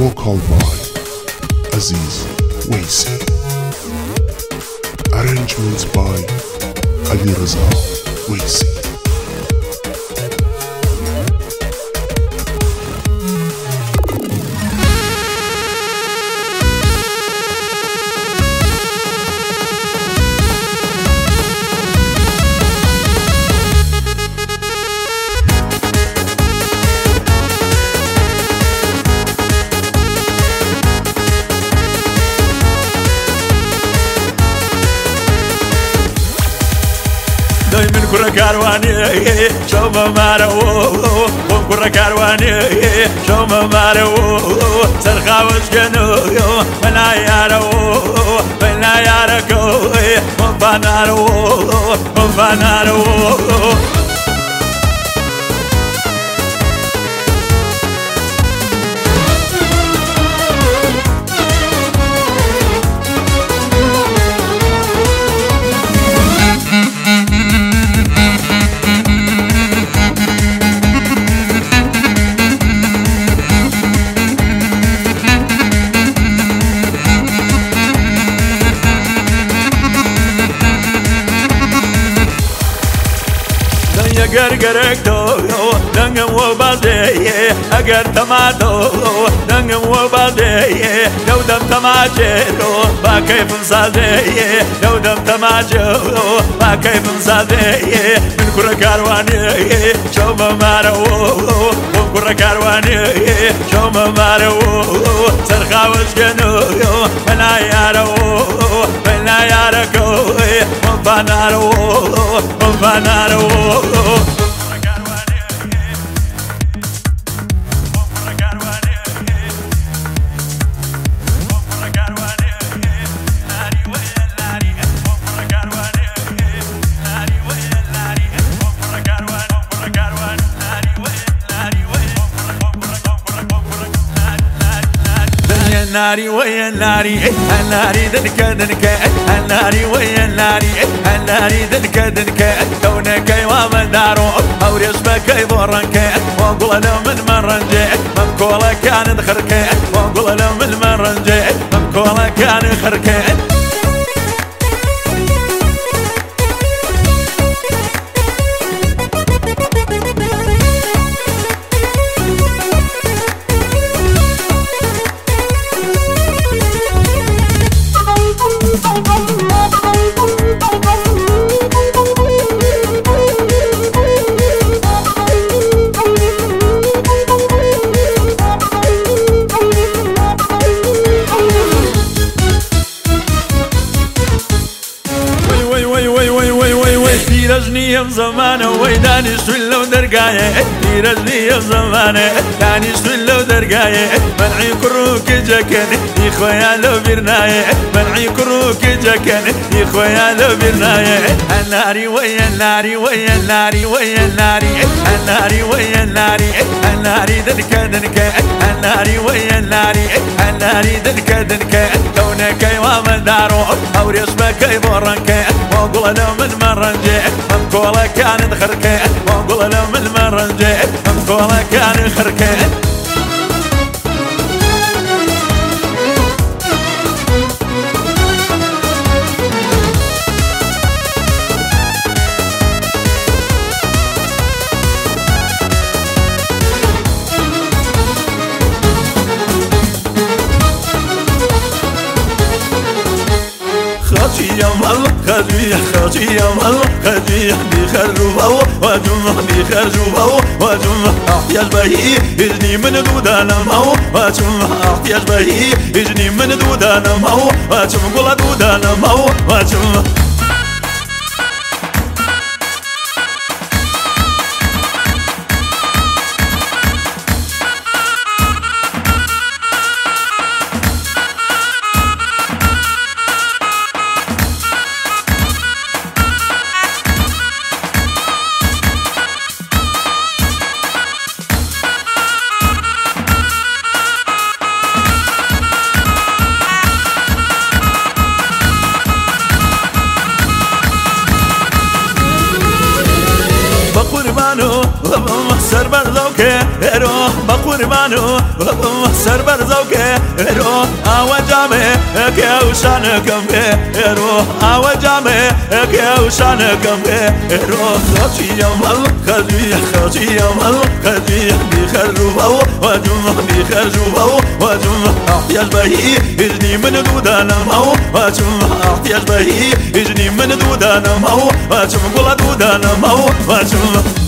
Vocal by Aziz Waisi. Arrangements by Ali Raza Waisi. كرة كارواني شو ما مارو كرة كارواني شو ما مارو سرخا وشكنو من عيارو من عياركو من فنارو من فنارو قرقرك تو دنگم و بازی اگر تماتو دنگم و بازی لو دم تماچه رو با کیف سازی لو دم تماچه رو با کیف سازی من كرة كارواني شو ما مارو من كرة الناري ويا الناري الناري ذنك ذنك الناري ويا الناري الناري ذنك ذنك كونك ومن دارو أو رسمك يضرنك واقول له من مرنجي من كولا كان ذخرك واقول له من مرنجي من كولا كان خرك زمانه ويداني سلو درقايه رجني يا زمانه. داني سلو درقايه منعي كروك جكن يا خويا لو برنايه منعي كروك جكن يا خويا لو برنايه الناري ويا الناري ويا الناري ويا الناري الناري ويا الناري الناري دنك دنك الناري ويا الناري الناري دنك دنك كونك ومن دارو أو رسمك يضرنك وأقول له من مرنجي من كولا كان وأقول له من مرنجي من كولا كان خركه مال خاطي خاطي يا مال خاطي بخرجوا بو وجم بخرجوا بو وجم احتياج بهي إجني من دودانا مو وجم احتياج بهي إجني من دودانا مو وجم قول دودانا قوربانو سربەر زەوکێ ئێرۆ بە قوربان و سربەر زەوکێ ئێرۆ ئاوە جامێ ئەکێ وشانەکەم بێ ئێرۆ ئاوە جامێ ئەکێ وشانەکەم بێ ئێرۆ خەچیەمەڵ خەدویە خەچیەمەڵ خەدویە بیخەرروبە و وەجمە بیخەرژوبە و وەجمە ئاحتیاش بەهی هژنی من دوودانەمە و وەچمە ئاحتیاش بەهی هژنی من دوودانەمە و وەچم گوڵە دوودانەمە و وەچمە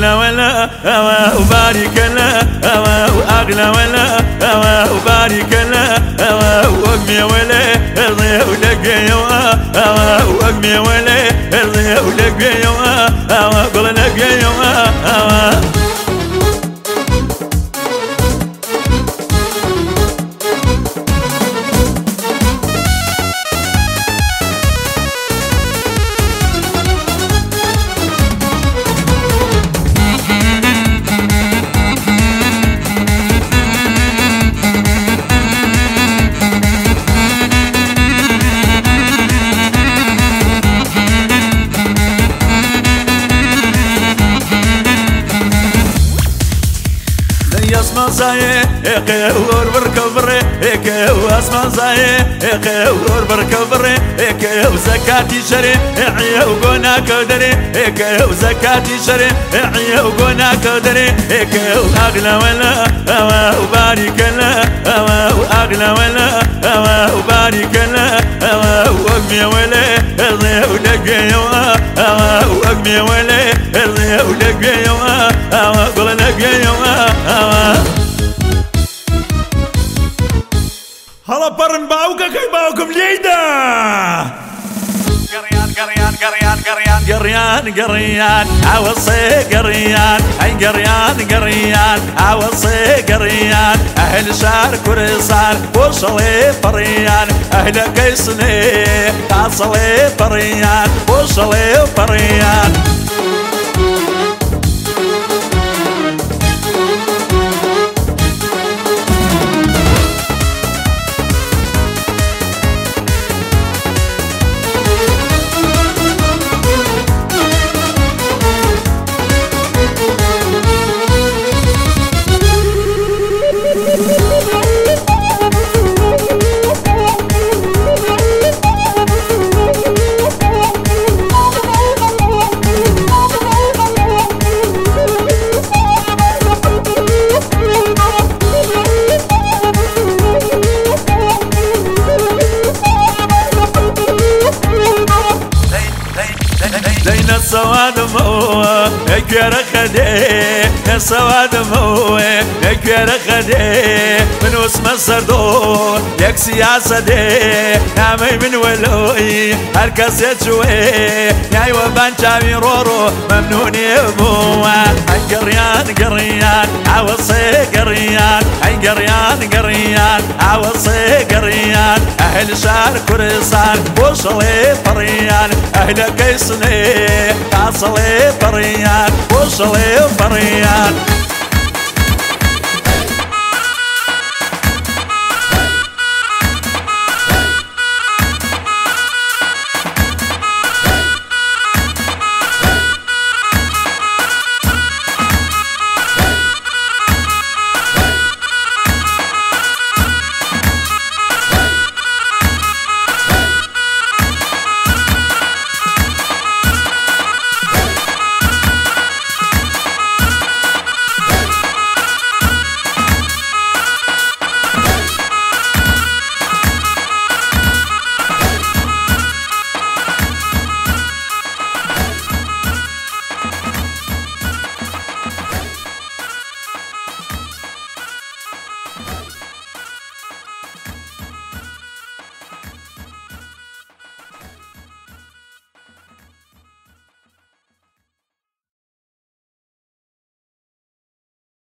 أغلى ولا هوا وبارك لا هوا وأغلى ولا هوا وبارك لا هوا وأقمي ولا ارضي ولقي يوا هوا وأقمي ولا ارضي ولقي يوا هيك واسمان زايه قهور بركبر هيك وزكاتي شري عيا وقونا كدري هيك وزكاتي شري عيا وقونا كدري هيك وأغلى ولا هوا وبارك لا هوا وأغلى ولا هوا وبارك لا هوا وقمي ولا ارضي ودقي هوا وقمي ولا ارضي ودقي هوا قول لقي هوا برن باوكا كي باوكم ليدا قريان قريان قريان قريان. قريان قريان عوصي قريان. اي قريان عوصي قريان. أهل شار كرسان وصلي فريان. أهل قيسني تعصلي فريان وصلي فريان. زين السواد مو اكير خدي السواد مو اكير خدي من اسم السردو يك سياسة دي نامي من ولوي. هركس يتشوي ياي وبان شامي رورو ممنوني ابوه. قريان قريان عوصي قريان أي قريان قريان. عوصي قريان أهل شار كرسان. وصلي فريان أهل قيسني أصلي فريان وصلي فريان.